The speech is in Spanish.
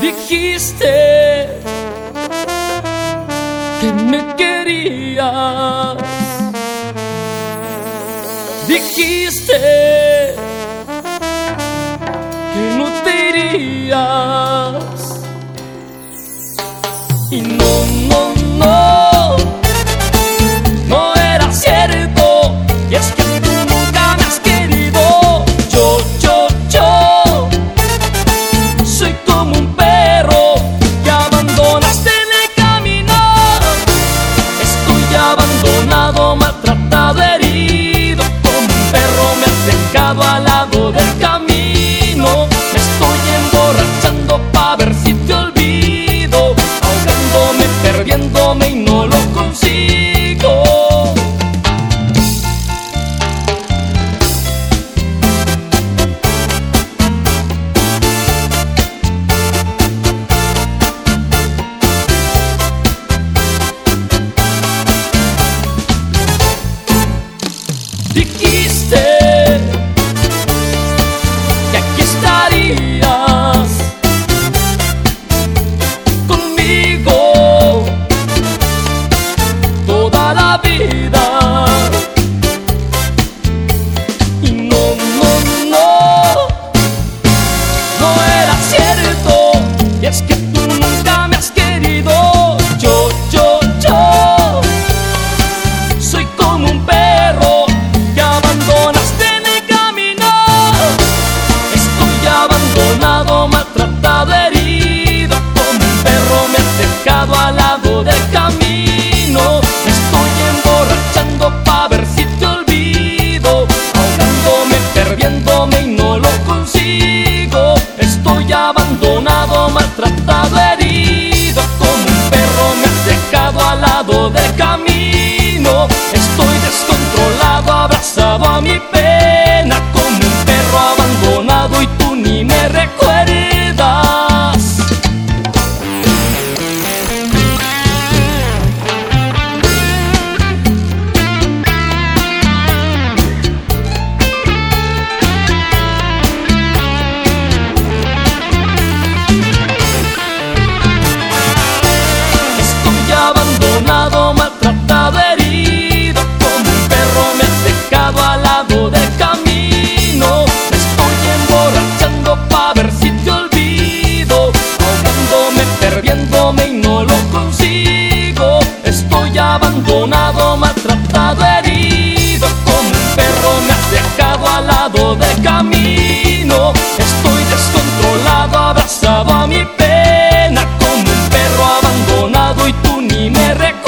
Dijiste que me querías. Dijiste que no te irías. Dickie that God de camino. Estoy descontrolado, abrazado a mi pena, como un perro abandonado y tú ni me recuerdas.